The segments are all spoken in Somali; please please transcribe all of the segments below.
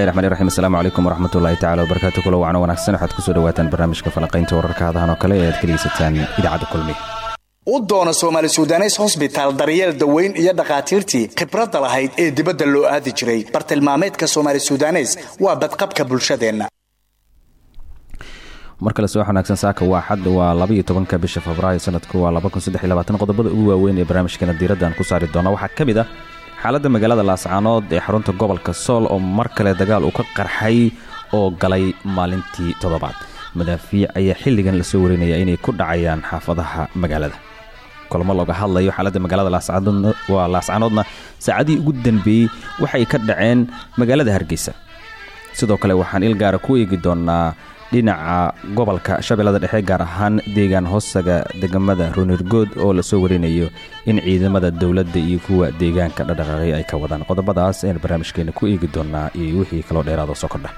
bismillahi raxmaan raxiim asalaamu calaykum waraxmatullahi tacala wabarakaatu kula wacno wanaagsan. Waxaad ku soo dhawaataan barnaamijka falaqaynta wararka hadahan oo kale ee aad ka dhegeysataan idaacadda kulmi. U doona soomaali sudaneys hosbitaal daryeel daweyn iyo dhakhaatiirtii khibradda lahayd ee dibadda loo aadi jiray. Bartilmaameedka soomaali sudaneys waa badqabka bulshadeenna. Mar kale soo wanaagsan saaka waa xad waa labaiyo tobanka bisha febraayo sanadku waa qodobada ugu waaweyn ee barnaamijkeena diiraddan ku saari doona. Waxaa ka mid ah xaaladda magaalada laascaanood ee xarunta gobolka sool oo mar kale dagaal uu ka qarxay oo galay maalintii toddobaad. Madaafiic ayaa xilligan la soo warinaya inay ku dhacayaan xaafadaha magaalada. Kulamo looga hadlayo xaaladda magaalada waa laascaanoodna saacadihii ugu danbeeyey waxay ka dhaceen magaalada hargeysa. Sidoo kale waxaan ilgaara ku eegi doonaa dhinaca gobolka shabeellada dhexe gaar ahaan deegaan hoosaga degamada runirgood oo la soo warinayo in ciidamada dowladda iyo kuwa deegaanka dhadhaqaaqay ay ka wadaan. Qodobadaas ayaan barnaamijkeena ku eegi doonaa iyo wixii kaloo dheeraado soo kordha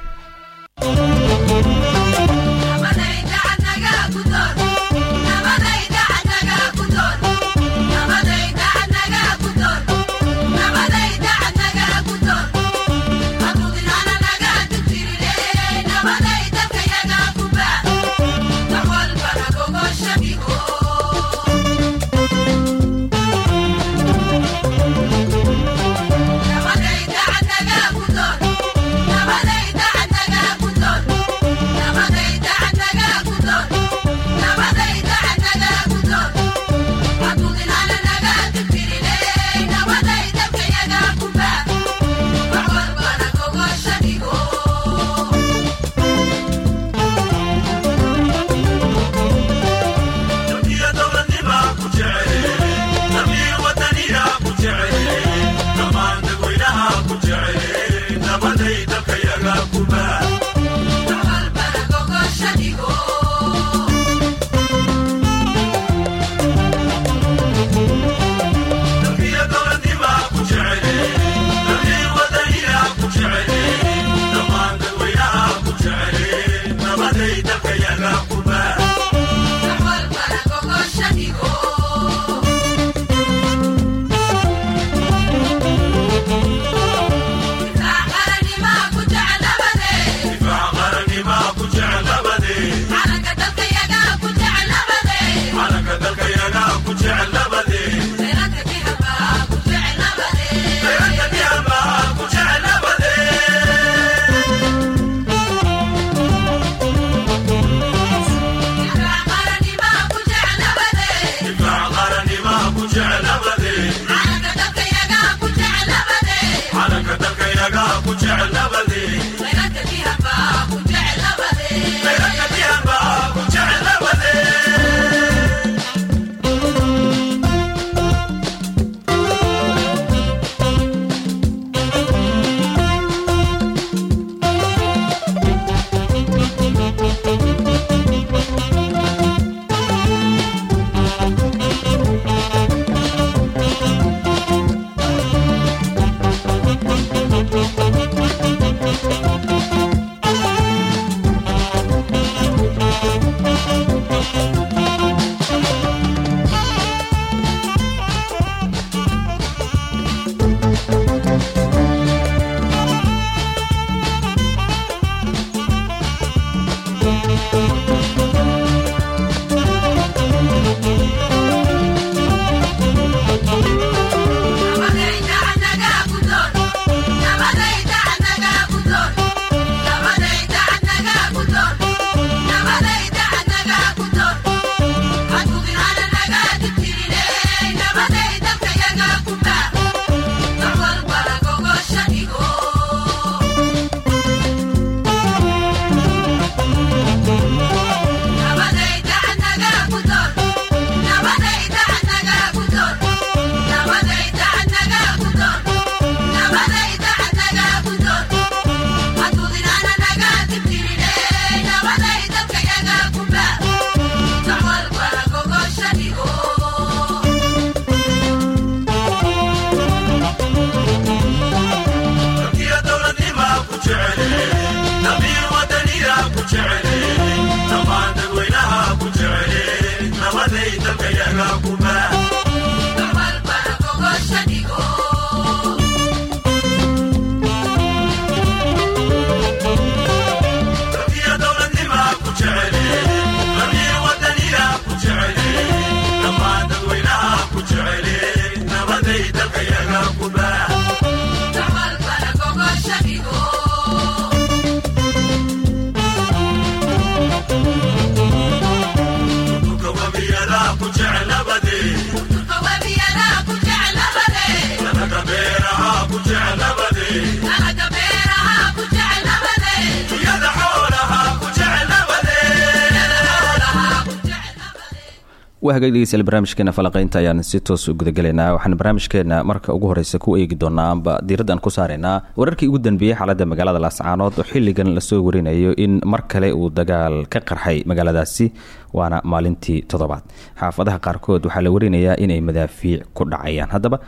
waa hagaag barnaamijkeena falaqeynta ayaan si toos u gudagelaynaa waxaan barnaamijkeena marka ugu horeysa ku eegi doonaa amba diiraddan ku saaraynaa wararkii ugu danbeeyey xaaladda magaalada laascaanood oo xilligan la soo warinayo in mar kale uu dagaal ka qarxay magaaladaasi waana maalintii toddobaad. Xaafadaha qaarkood waxaa la warinayaa inay madaafiic ku dhacayaan. Haddaba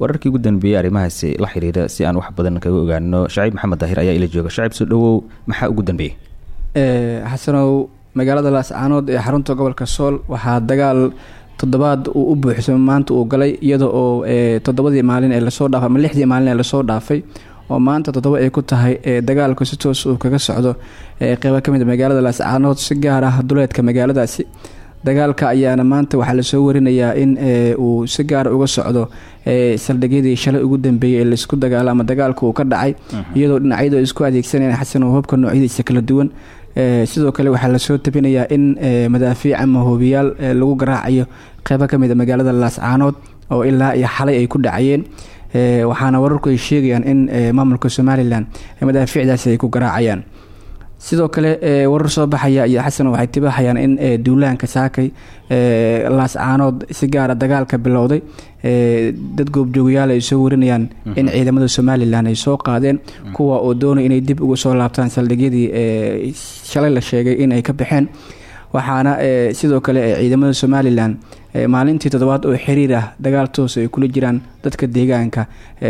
wararkii ugu danbeeyey arrimahaasi la xiriira si aan wax badan kaga ogaano shaciib maxamed daahir ayaa ila jooga. Shaciib soo dhawow maxaa ugu dambeeyey xasanow magaalada laascaanood ee xarunta gobolka sool waxaa dagaal toddobaad uu u buuxsamo maanta uu galay iyada oo toddobadii maalin ee la soo dhaafay ama lixdii maalin ee la soo dhaafay oo maanta toddoba ay ku tahay dagaalku si toos uu kaga socdo. Qeybo ka mid a magaalada laascaanood si gaar ah duleedka magaaladaasi dagaalka ayaana maanta waxaa la soo warinayaa in uu si gaara uga socdo saldhigyadii shalay ugu dambeeyey ee la isku dagaalo ama dagaalka uu ka dhacay iyadoo dhinacyadu isku adeegsanayaan xasan oo hubka noocyadiisa kala duwan sidoo kale waxaa la soo tabinayaa in madaafiic ama hoobiyaal lagu garaacayo qeybo ka mid a magaalada laascaanood oo ilaa iyo xalay ay ku dhacayeen. Waxaana wararku ay sheegayaan in maamulka somalilan madaafiicdaasi ay ku garaacayaan. Sidoo kale warar soo baxaya iyo xasan waxay tibaaxayaan in duulaanka saakay laascaanood si gaara dagaalka bilowday dad goobjoogayaal ay soo warinayaan in ciidamada somalilan ay soo qaadeen kuwa oo doonay inay dib uga soo laabtaan saldhigyadii shalay la sheegay inay ka baxeen. Waxaana sidoo kale ciidamada somalilan maalintii toddobaad oo xiriir ah dagaal toos ay kula jiraan dadka deegaanka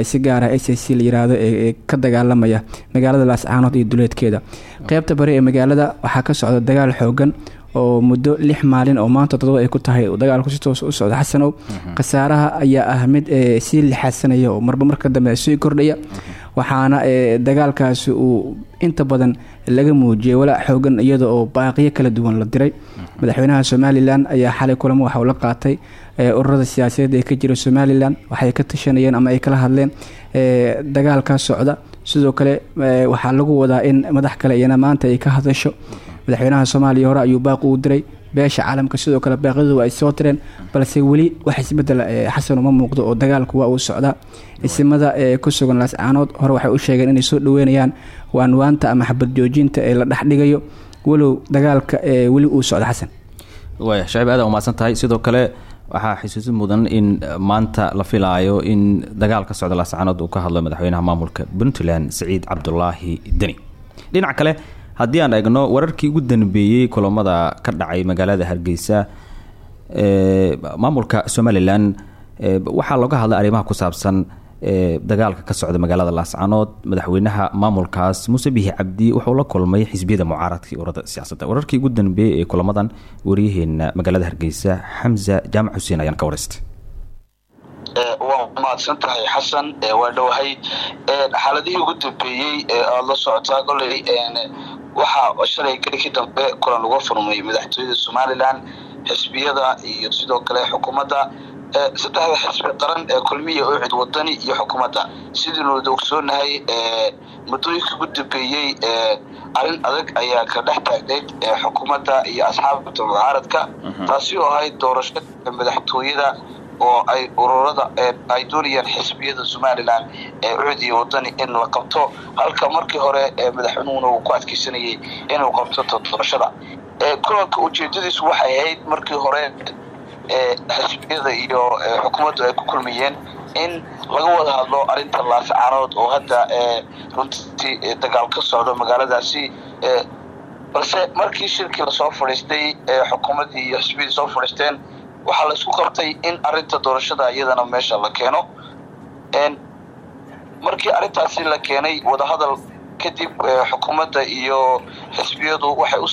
si gaara s c la yiraahdo ee ka dagaalamaya magaalada laascaanood iyo duleedkeeda. Qeybta bari ee magaalada waxaa ka socda dagaal xoogan oo muddo lix maalin oo maanta toddoba ay ku tahay dagaalku si toos u socda xasanow khasaaraha ayaa ah mid sii lixaadsanaya oo marba marka dambe sii kordhaya. Waxaana dagaalkaasi uu inta badan laga muujiyay walaac xoogan iyada oo baaqiyo kala duwan la diray. Madaxweynaha somalilan ayaa xalay kulamo waxauu la qaatay ururada siyaasadeed ee ka jira somalilan waxay ka tashanayeen ama ay kala hadleen dagaalka socda. Sidoo kale waxaa lagu wadaa in madax kale iyana maanta ay ka hadasho madaxweynaha soomaaliya hore ayuu baaq uu diray. Beesha caalamka sidoo kale baaqyadu ay soo tireen balse weli wax isbeddel xasan uma muuqdo oo dagaalku waa uu socdaa isimada ee ku sugan laascaanood hore waxay u sheegeen inay soo dhaweynayaan waanwaanta ama xabad joojinta ee la dhexdhigayo walow dagaalka weli uu socdo xasan. Waaya shacib aada umahadsan tahay. Sidoo kale waxaa xusuusin mudan in maanta la filaayo in dagaal ka socda laascaanood uu ka hadlo madaxweynaha maamulka puntland saciid cabdulaahi deni. Dhinaca kale haddii aan eegno wararkii ugu danbeeyey kulamada ka dhacay magaalada hargeysa maamulka somalilan waxaa looga hadlay arrimaha ku saabsan dagaalka ka socda magaalada laascaanood madaxweynaha maamulkaas muuse bihi cabdi wuxuu la kulmay xisbiyada mucaaradka urada siyaasadda. Wararkii ugu danbeeyey ee kulamadan wariyaheena magaalada hargeysa xamza jaamac xuseen ayaan ka wareystay waa mahadsan tahay xasan waa dhowahay xaaladihii ugu dambeeyey ee aada la socotaa goley waxaa shalay gelikii dambe kulan uga furmay madaxtooyada somalilan xisbiyada iyo sidoo kale xukuumadda. Saddexda xisbi qaran ee kulmiya oo cid wadani iyo xukuumadda. Sidiinu ogsoonahay muddooyinkii ugu dambeeyey arrin adag ayaa ka dhex taagnayd xukuumadda iyo asxaabta mucaaradka. Taasi oo ahayd doorashada madaxtooyada oo ay ururada ay doonayaan xisbiyada somalilan ee ucid iyo wadani in la qabto. Halka markii hore madaxweynuhuna uu ku adkeysanayay inuu qabto doorashada kulanka ujeedadiisu waxay ahayd markii hore xisbiyada iyo xukuumaddu ay ku kulmayeen in laga wada hadlo arrinta laascaanood oo hadda runtii dagaal ka socdo magaaladaasi. Balse markii shirkii la soo fadhiistay xukuumaddii iyo xisbiyadii soo fadhiisteen waxaa la isku qabtay in arinta doorashada iyadana meesha la keeno. Markii arrintaasi la keenay wadahadal kadib xukuumadda iyo xisbiyadu waxay u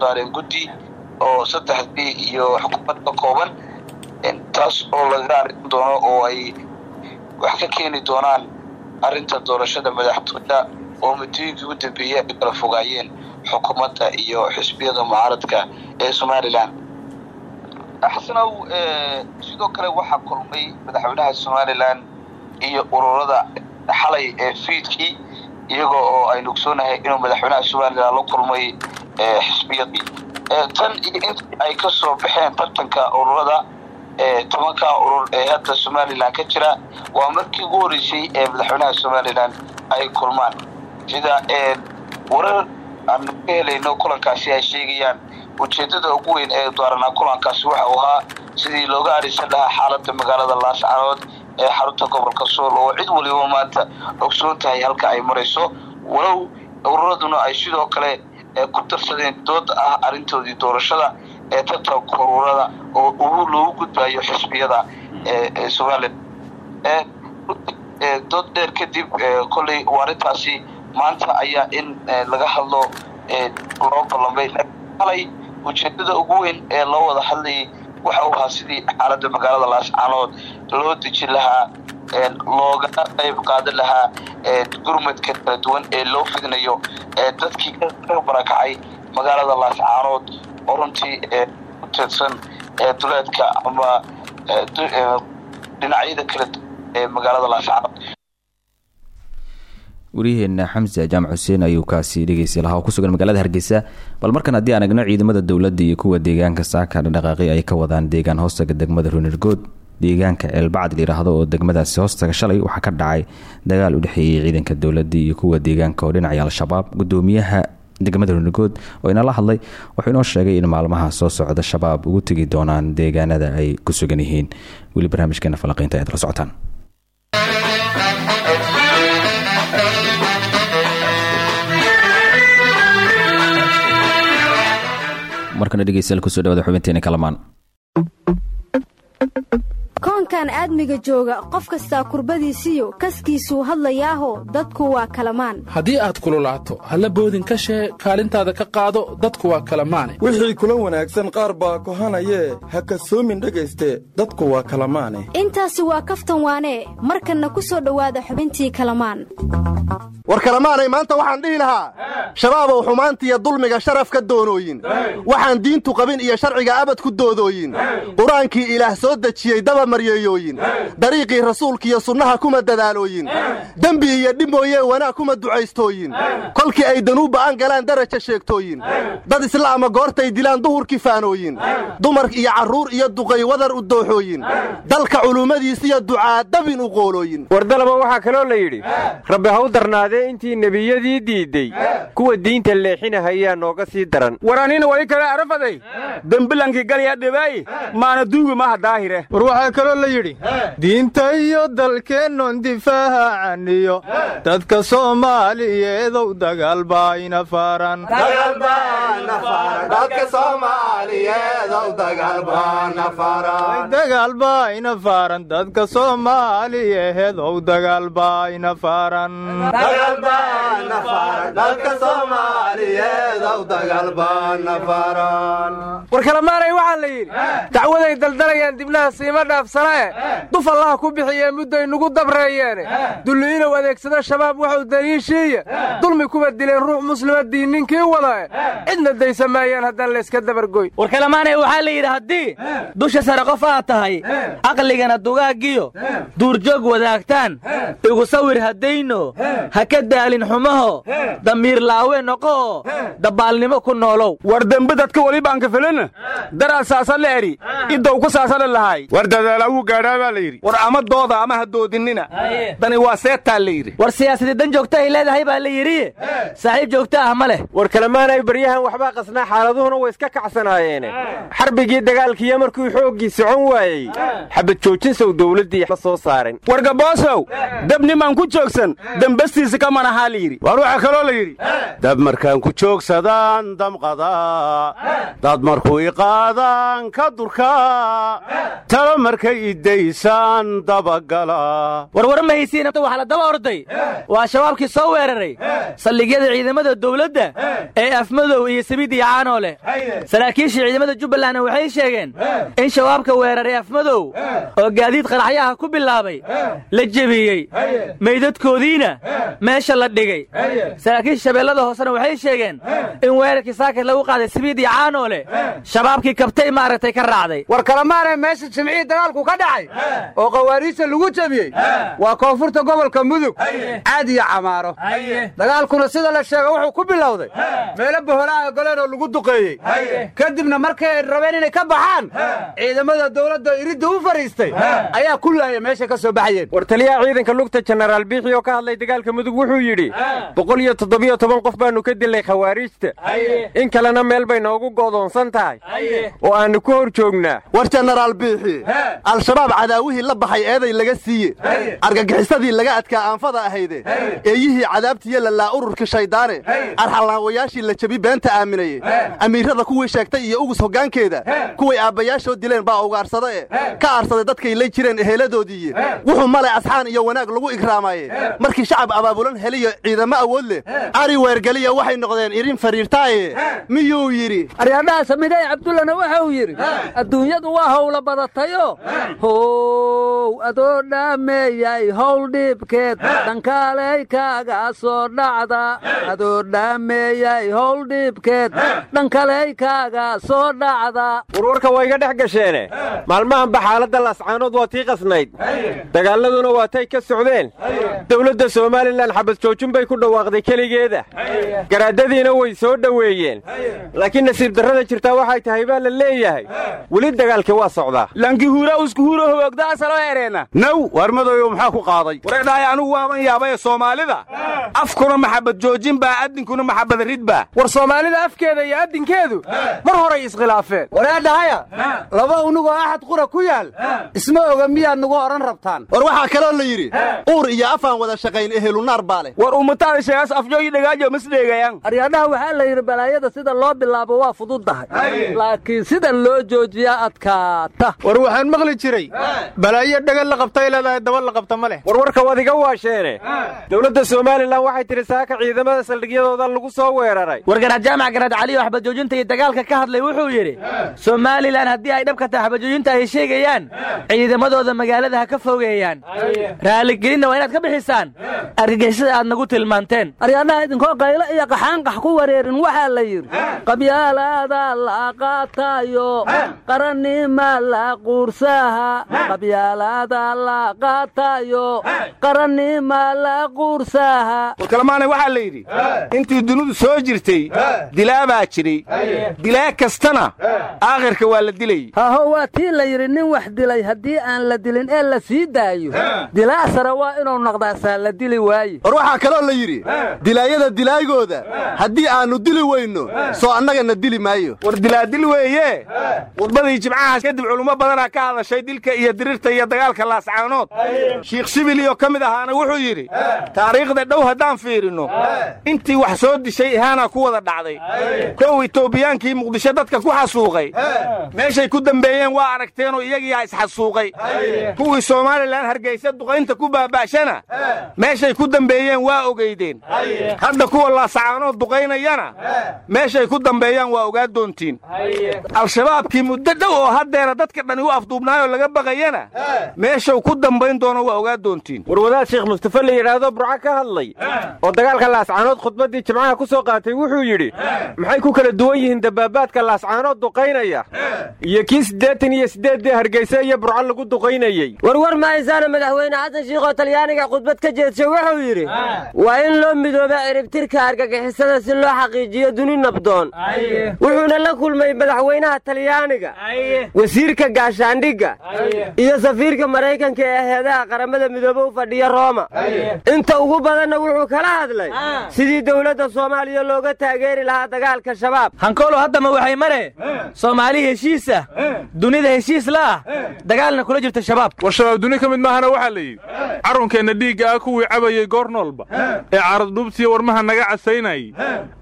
saareen guddi oo saddexdii iyo xukuumad ka kooban. Taas oo laga arrin doono oo ay wax ka keeni doonaan arrinta doorashada madaxtooyada oo muddooyinkii ugu dambeeyey ay kala fogaayeen xukuumadda iyo xisbiyada mucaaradka ee somalilan xasanow sidoo kale waxaa kulmay madaxweynaha somalilan iyo ururada xalay ee fiidkii iyagoo oo aynu ogsoonahay inuu madaxweynaha somalilan la kulmay xisbiyadii. Tan iyo intii ay ka soo baxeen tartanka ururada tobanka urur ee hadda somalilan ka jira waa markii ugu horreysay ee madaxweynaha somalilan ay kulmaan. Sida warar aanu ka helayno kulankaasi ay sheegayaan ujeedada ugu weyn ee dooranaa kulankaasi waxa uu ahaa sidii looga adhisan lahaa xaalada magaalada laascaanood ee xarunta gobolka sool oo cid waliba maanta ogsoon tahay halka ay marayso. Walow ururaduna ay sidoo kale ku darsadeen dood ah arrintoodii doorashada ee tartanka ururada oo loogu gudbayo xisbiyada somalilan dood dheer kadib kolley arrintaasi maanta ayaa in laga hadlo loo ballamay alay ujeedada ugu weyn ee loo wada hadlayay waxa uu ahaa sidii xaalada magaalada laascaanood loo dejin lahaa looga qayb qaadan lahaa gurmadka kala duwan ee loo fidinayo dadkii ka barakacay magaalada laascaanood oo runtii ku teedsan duleedka ama dhinacyada kala duwan ee magaalada laascaanood waryaheena xamse jaamac xuseen ayuu kaasi dhegeysta lahaa oo ku sugan magaalada hargeysa. Bal markan haddii aan egno ciidamada dowladda iyo kuwa deegaanka saaka dhaqaaqi ay ka wadaan deegaan hoostaga degmada runirgood deegaanka ceelbacd layidhaahdo oo degmadaasi hoostaga shalay waxaa ka dhacay dagaal u dhexeeyey ciidanka dowladda iyo kuwa deegaanka oo dhinacaya al-shabaab gudoomiyaha degmada runirgood oo inala hadlay wuxuu inoo sheegay in maalmaha soo socda shabaab ugu tegi doonaan deegaanada ay ku sugan yihiin. Weli barnaamijkeena falanqeynta ayaad la markana dhegeystayaal ku soo dhawada xubinteena kalamaan koonkan aadmiga jooga qof kastaa kurbadiisiyo kaskiisuu hadlayaaho dadku waa kalamaan. Haddii aad kululaato halla boodin ka shee kaalintaada ka qaado dadku waa kalamaane. Wixii kula wanaagsan qaar baa kohanayee ha kasoomin dhegayste dadku waa kalamaane. Intaasi waa kaftan waanee markanna ku soo dhowaada xubintii kalamaan. War kalamaanay maanta waxaan dhihi lahaa shabaabow xumaantiiyo dulmiga sharaf ka doonooyin waxaan diintu qabin iyo sharciga abad ku doodooyin. Qur'aankii ilaah soo dejiyey daba maryeeyooyin dariiqii rasuulkiiyo sunnaha kuma dadaalooyin. Dembi iyo dhib mooyee wanaag kuma ducaystooyin. Kolkii ay danuu ba'an galaan daraja sheegtooyin. Dad islaama goortay dilaan duhurkii faanooyin. Dumar iyo carruur iyo duqay wadar u dooxooyin. Dalka culummadiisiyo ducaa dabin u qoolooyin wardalaba waxaa kaloo la yidhi rabbi ha u darnaadee intii nebiyadii diidday kuwa diinta leexinahayaa nooga sii daran. War anina wali kale arafaday dembilankii galya dhibay. Maana duugi maha daahire. War waxaa kaloo la yidhi diinta iyo dalkeennon difaacaniyo dadka soomaaliyeedow dagaal baa ina faaran dagaal baa ina faaran dadka soomaaliyeedow dagaal baa ina faaran war kalamaanay waxaa la yidhi dacwaday daldalayaan dibnaha siima dhaafsanee duf allaha ku bixiyee mudday nugu dabreeyeene dulliinow adeegsado shabaab waxuu daliishiiya dulmi kuwa dileen ruux muslima diinninkii wadae cidna daysa maayaan haddaan layska dabargoy war kalamaanay waxaa la yidhi haddii dusha sare qof aad tahay caqligana dugaaggiyo duurjoog wadaagtaan igu sawir haddayno ha ka daalin xumaho damiir laawe noqooo dabbaalnimo ku noolow. War dembi dadka welibaanka felina daraa saasale eri iddow ku saasale lahay war dadaala wuu gaadhaa baa la yidhi. War ama dooda ama ha doodinina. Dani waa seetaa la yidhi. War siyaasadii dan joogta ay leedahay baa la yidhi. Saaxiib joogta ah ma leh. War kalamaanay baryahan waxbaa qasnaa xaaladuhuna way iska kacsanaayeen xarbigii dagaalkiiyo markuu xooggii socon waayey. Xabad joojinsow dowladdii ma soo saaren war gaboosow dab nimaan ku joogsan dembastiisa ka manahaa la yidhi. War waxaa kaloo la yidhi dab markaan ku joogsadaan damqadaa dad markuu iqaadaan ka durkaa warwar ma haysiin waxaa la daba orday. Waa shabaabkii soo weeraray. Saldhigyada ciidamada dowladda ee afmadow iyo sabiid iyo caanoo leh. Saraakiishii ciidamada jubbalandna waxay sheegeen in shabaabka weeraray afmadow oo gaadiid qaraxyaha ku bilaabay la jebiyey. Meydadkoodiina meesha la dhigay. Saraakiisha shabeellada hoosena waxay sheegeen in weerarkii saakir lagu qaaday sabiid iyo caanoo leh shabaabkii kabtay maaragtay ka raacday dagaalku ka dhacay? Oo khawaariijta lagu jebiyey waa koonfurta gobolka mudug. Caad iyo camaaro. Dagaalkuna sida la sheega wuxuu ku bilowday. Meelo boholaa goleen oo lagu duqeeyey. Kadibna markay ay rabeen inay ka baxaan ciidamada dowladda iridda u fadhiistay ayaa ku laaya meesha ka soo baxayeen. War taliyaha ciidanka lugta jenaraal biixi oo ka hadlay dagaalka mudug wuxuu yidhi boqol iyo toddobiyo toban qof baannu ka dilay khawaariijta. In kalena meel bay noogu go'doonsan tahay. Oo aannu ku hor joognaa war jenaraal biixi al-shabaab cadaawihii la baxay eeday laga siiye argagixisadii laga adkaa aanfada ahayde eeyihii cadaabtiiyo lalaa ururkii shayddaane arxallaawayaashii la jebi beenta aaminaye amiirrada kuwii sheegtay iyo ugus hoggaankeeda kuway aabbayaashoo dileen baa ugaarsada e ka aarsaday dadkay lay jireen eheeladoodiiye wuxuu male asxaan iyo wanaag lagu igraamaye markii shacab abaabulan heliyo ciidamo awood leh ari weergeliya waxay noqdeen irin fariirtaaye. Miyuu yidhi? Aryadhaha samidey cabdullana waxa uu yidhi adduunyadu waa howla badatayo how adoo dhaameeyay howl dhiibkeed dhankaaley kaaga soo dhacda adoo dhaameeyay howl dhiibkeed dhankaley kaaga soo dhacda warwarka waa iga dhex gasheene. Maalmahanba xaaladda lascaanood waa tii qasnayd. Dagaaladuna waa tay ka socdeen. Dowladda somalilan xabad joojin bay ku dhawaaqday keligeeda. Garaadadiina way soo dhoweeyeen laakiin nasiib darrada jirtaa waxay tahay baa la leeyahay. Weli dagaalkii waa socdaa lankihuura uskuhuuro hogoogda'asaloo ereena. Naw waar madoyow maxaa ku qaaday? Wareedhahay anugu waaban yaabay soomaalida. Afkuna maxabad joojin baa addinkuna maxabad rid baa. War soomaalida afkeeda iyo addinkeedu mar horay iskhilaafeen. Wareedhahaya laba unugoo axad qura ku yaal isma oga miyaad nagu odhan rabtaan. War waxaa kaloo la yidhi uur iyo afaan wada shaqayn ehelunaar baa leh. War ummataada sheegaas afjooyi dhagaajo masdheegayaan aryadhaha waxaa la yidhi balaayada sida loo bilaabo waa fududdahay laakiin sida loo joojiyaa adkaata. War waxaan maqli jiray. Balaayo dhagan la qabtay leedahay daba la qabta ma leh warwarka waad iga waasheene dowladda somalilan waxay tidhi saaka ciidamada saldhigyadooda lagu soo weeraray. Wargaraad jaamac garaad cali oo xabajoojinta iyo dagaalka ka hadlay wuxuu yidhi somalilan haddii ay dhabka tahay xabajoojinta ay sheegayaan ciidamadooda magaalada ha ka fogeeyaan. Raaligelinna waa inaad ka bixisaan. Argagixisada aad nagu tilmaanteen. Aryadhaha idinkoo qaylo iyo qaxaanqax ku wareerin waxaa la yidhi qabyaalaada la qaatayo qarannima la quursaha qabyaalaada la qaatayo qarannima la quursaha warkalamaanay waxaa la yidhi intii dunidu soo jirtay dilaa baa jiray. Dilaa kastana aakhirka waa la dilayy haho waa tii la yidhi nin wax dilay haddii aan la dilin ee la sii daayo. Dilaa sare waa inuu noqdaasaa la dili waaye war waxaa kaloo la yidhi dilaayada dilaaygooda haddii aannu dili weyno soo annagana dili maayo. War dilaadil weeye? Khudbadii jimcahaas kadib culummo badanaa ka hadashay dilka iyo dirirta iyo dagaalka laascaanood shiikh sibiliyo ka mid ahaana wuxuu yidhi taariikhda dhow haddaan fiirinno intii wax soo dishay ihaanaa ku wada dhacday. Kow itoobiyaankii muqdisho dadka ku xasuuqay. Meeshay ku dambeeyeen waa aragteenoo iyagiiaa isxasuuqay. Kuwii somalilan hargaysa duqaynta ku baaba'shana. Meeshay ku dambeeyeen waa ogeydeen. Hadda kuwa laasacaanood duqaynayana meeshay ku dambeeyaan waa ogaa doontiin. Al-shabaabkii muddo dhow oo haddeera dadka dhani u afduubnaayoo laga baqayana? Meeshuu ku dambayn doono waa ogaa doontiin. Warwadaad sheekh mustafe la yidhaahdo burco ka hadlay. Oo dagaalka laascaanood khudbaddii jimcaha ku soo qaatay wuxuu yidhi maxay ku kala duwan yihiin dabaabaadka laascaanood duqaynaya? Iyo kii siddeetan iyo siddeeddii hargayse iyo burco lagu duqaynayey warwar mahaysaana madaxweyne xasan shiikhoo talyaaniga khudbad ka jeedshay wuxuu yidhi waa in loo midooba ciribtirka argagixisada si loo xaqiijiyo duni nabdoon. Wuxuuna la kulmay madaxweynaha talyaaniga wasiirka gaashaandhigga iyo safiirka maraykanka ee heedaha qaramada midoobe u fadhiya rooma. Inta ugu badanna wuxuu kala hadlay sidii dowladda soomaaliya looga taageeri lahaa dagaalka shabaab. Hankoolo haddama waxay mare? Soomaali heshiisa dunida heshiis la ah. Dagaalna kula jirta shabaab war shabaab duni ka mid maahana waxaa la yidhi carrunkeenna dhiigga ah kuwii cabayey goor noolba ee caradhuubtiyo warmaha naga casaynayey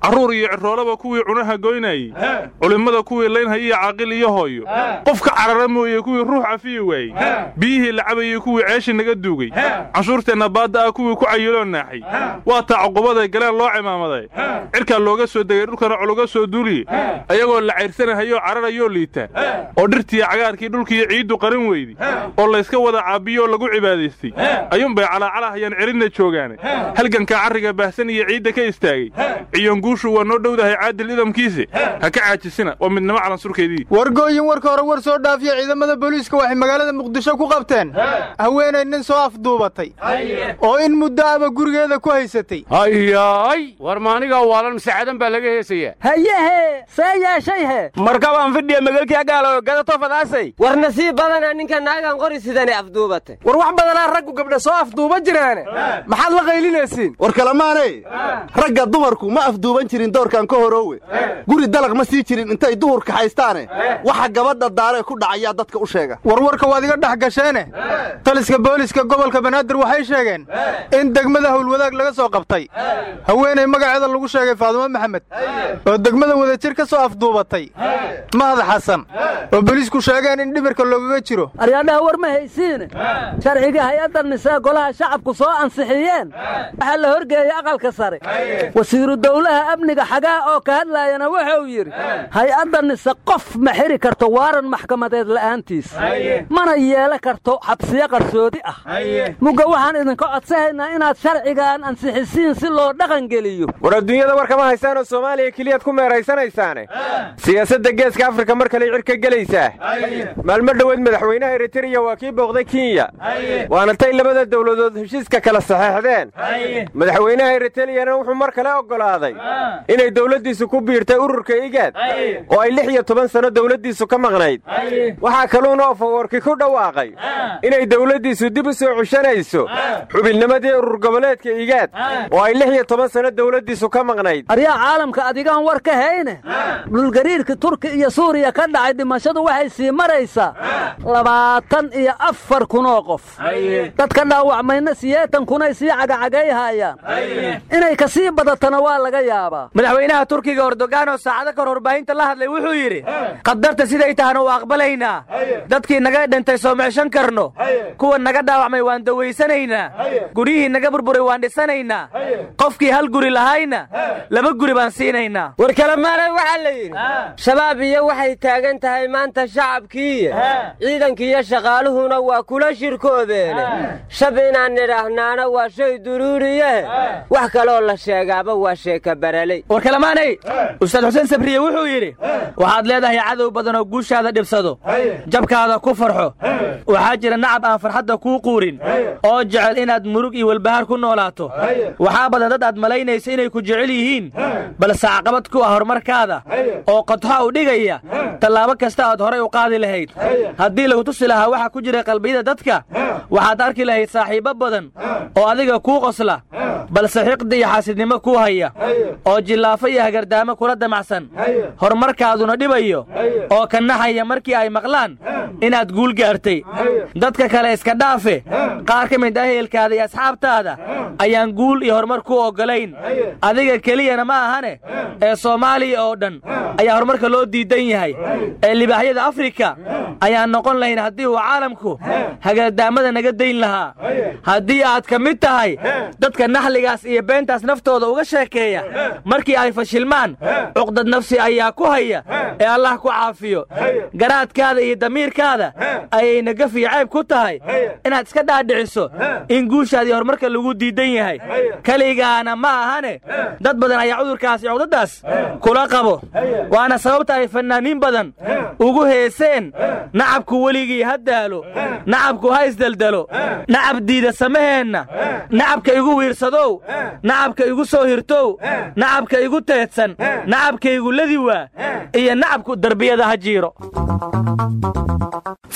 carruur iyo ciroolaba kuwii cunaha goynayey culimmada kuwii laynhay iyo caaqil iyo hooyo qof ka carara mooye kuwii ruux cafiyi waayey biyihii la cabayey kuwii ceeshi naga duugay canshuurteenna baadda ah kuwii ku cayiloo naaxay. Waa taa cuqubaday galeen loo cimaamaday. Cirkaa looga soo degay dhulkana coluga soo duuliye ayagoo la cayrsanahayoo cararayoo liita. Oo dhirtiiyo cagaarkii dhulkiiyo ciiddu qarin weydi oo layska wada caabiyoo lagu cibaadaystay. Ayuunbay calaacal calaahayaan celinna joogaane. Halgankaa carriga baahsan iyo ciidda ka istaagay. Ciyoon guushu waa noo dhowdahay caadil idamkiise ha. Ka caajisina. Waa midnimo calansurkeedii. Wargooyin warka hore war soo dhaafiya ciidamada booliiska waxay magaalada muqdisho ku qabteen. Haweenay nin soo afduubatay. Oo in muddo aba gurigeeda ku haysatay. Hayaay war maanigaa waalan masaacadan baa laga heesayaa hayehe see yeeshayhe markabaan fidhiya magalkii agaalo gadato fadaasay war nasiib badana ninka naagan qori sidane afduubatay. War wax badanaa raggu gabdha soo afduuba jiraane. Maxaad la qaylinaysiin? War kalamaaney ragga dumarku ma afduuban jirin doorkan ka horoowe. Guri dalag ma sii jirin intay duhur kaxaystaane waxa gabadha daaree ku dhacayaa dadka u sheega warwarka. Waad iga dhex gasheene. Taliska booliiska gobolka banaadir waxay sheegeen in degmada howlwadaag laga soo qabtay. Haweenay magaceeda lagu sheegay faadumo maxamed. Oo degmada wadajir ka soo afduubatay. Mahad xasan. Oo booliisku sheegeen in dhimirka loogaga jiro. Aryaadhaha war ma haysiine sharciga hay'adda nisee golaha shacabku soo ansixiyeen. Waxaa la horgeeyey aqalka sare. Wasiiru dowlaha amniga xagaa oo ka hadlaayana wuxuu yidhi hay'adda nise qof ma xiri karto waaran maxkamadeed la'aantiis mana yeela karto xabsiyo qarsoodi ah. Mugga waxaan idinka codsahaynaa inaad sharcigaan ansixisiin si loo dhaqangeliyo. War adduunyada war kama haysaan oo soomaaliya keliyaad ku meeraysanaysaane. Siyaasadda geeska afrika mar kale cirka gelaysaa maalmo dhoweed madaxweynaha eritreya waa kii booqday kenya. Waana tay labada dowladood heshiiska kala saxeexdeen. Madaxweynaha eritreyana wuxuu mar kale oggolaaday inay dowladdiisu ku biirtay ururka igaad oo ay lix iyo toban sanno dowladdiisu ka maqnayd. Waxaa kaluuna ofawoorki ku dhawaaqay inay dowladdiisu dib u soo cushanayso. Xubinnimadii urur goboleedka igaad oo ay lix iyo toban sanno dowladdiisu ka maqnayd. Aryaa caalamka adigaan war ka hayne. Dhulgariirka turki iyo suuriya ka dhacay dhimashadu waxay sii maraysaa labaatan iyo afar kunoo qof. Dadka dhaawacmayna siyeetan kunay sii cagacagayhaayaan inay ka sii badatana waa laga yaabaa. Madaxweynaha turkiga erdogan oo saacado kahor warbaahinta la hadlay wuxuu yidhi qadarta siday tahana waa aqbalaynaa dadkii naga dhintay soo meeshan karno. Kuwa naga dhaawacmay waan dawaysanaynaa guryihii naga burburay waan dhisanaynaa. Qofkii hal guri lahayna laba guri baan siinaynaa. War kalemaanay waxaa la yidhi. Shabaab iyo waxay taagan tahay maanta shacabkiiya ciidankiiyo shaqaaluhuna waa kula shirkoobeene. Shab inaan nidhaahnaana waa shay duruuriyehe wax kaloo la sheegaaba waa sheeka baraley war kalamaanay ustaad xuseen sabriye wuxuu yidhi waxaad leedahay cadow badan oo guushaada dhibsado jabkaada ku farxo. Waxaa jira nacab aan farxadda kuu quurin. Oo jecel inaad murug iyo walbahaar ku noolaato. Waxaa badan dad aad malaynaysa inay ku jecel yihiin. Balse caqabad ku ah horumarkaada. Oo qodxa u dhigaya. Tallaabo kasta aad horay u qaadi lahayd. Haddii lagu tusi lahaa waxa ku jira qalbiyada dadka waxaad arki lahayd saaxiibbo badan oo adiga kuu qosla. Balse xiqdi iyo xaasidnimo kuu haya. Oo jillaafo iyo hagardaamo kula damacsan. Horumarkaaduna dhibayo. Oo ka naxaya markii ay maqlaan inaad guul gaartay. Dadka kale iska dhaafe. Qaar ka mid ah ehelkaada iyo asxaabtaada ayaan guul iyo horumar ku oggolayn. Adiga keliyana ma ahane? Ee soomaaliya oo dhan ayaa horumarka loo diidan yahay. Ee libaaxyada afrika ayaan noqon lahayn haddii uu caalamku hagardaamada naga dayn lahaa. Haddii aad ka mid tahay dadka naxligaas iyo beentaas naftooda uga sheekeeya markii ay fashilmaan cuqdad nafsi ayaa ku haya ee allah ku caafiyo. Garaadkaada iyo damiirkaada ayay nagaf iyo cayb ku tahay inaad iska dhaadhiciso. In guushaadii horumarka lagu diidan yahay. Keligaana ma ahane. Dad badan ayaa cudurkaas iyo cuqdaddaas kula qabo. Waana sababta ay fannaaniin badan ugu heeseen. Nacabku weligii ha daalo. Nacabku ha isdeldelo nacab diida samaheenna. Nacabka igu wiirsadow. Nacabka igu soo hirtow. Nacabka igu teedsan. Nacabka igu ladi waa iyo nacabku darbiyada ha jiiro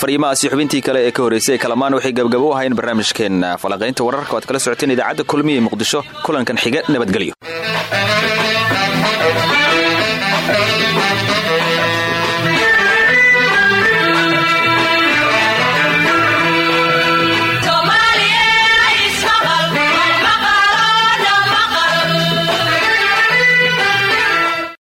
fariimahaasi xubintii kale ee ka horeysay ee kalamaan waxay gabgabo u ahayn barnaamijkeena ah, falaqaynta wararka oad kala socoteen idaacadda kulmiya muqdisho kulankan xiga nabadgelyo.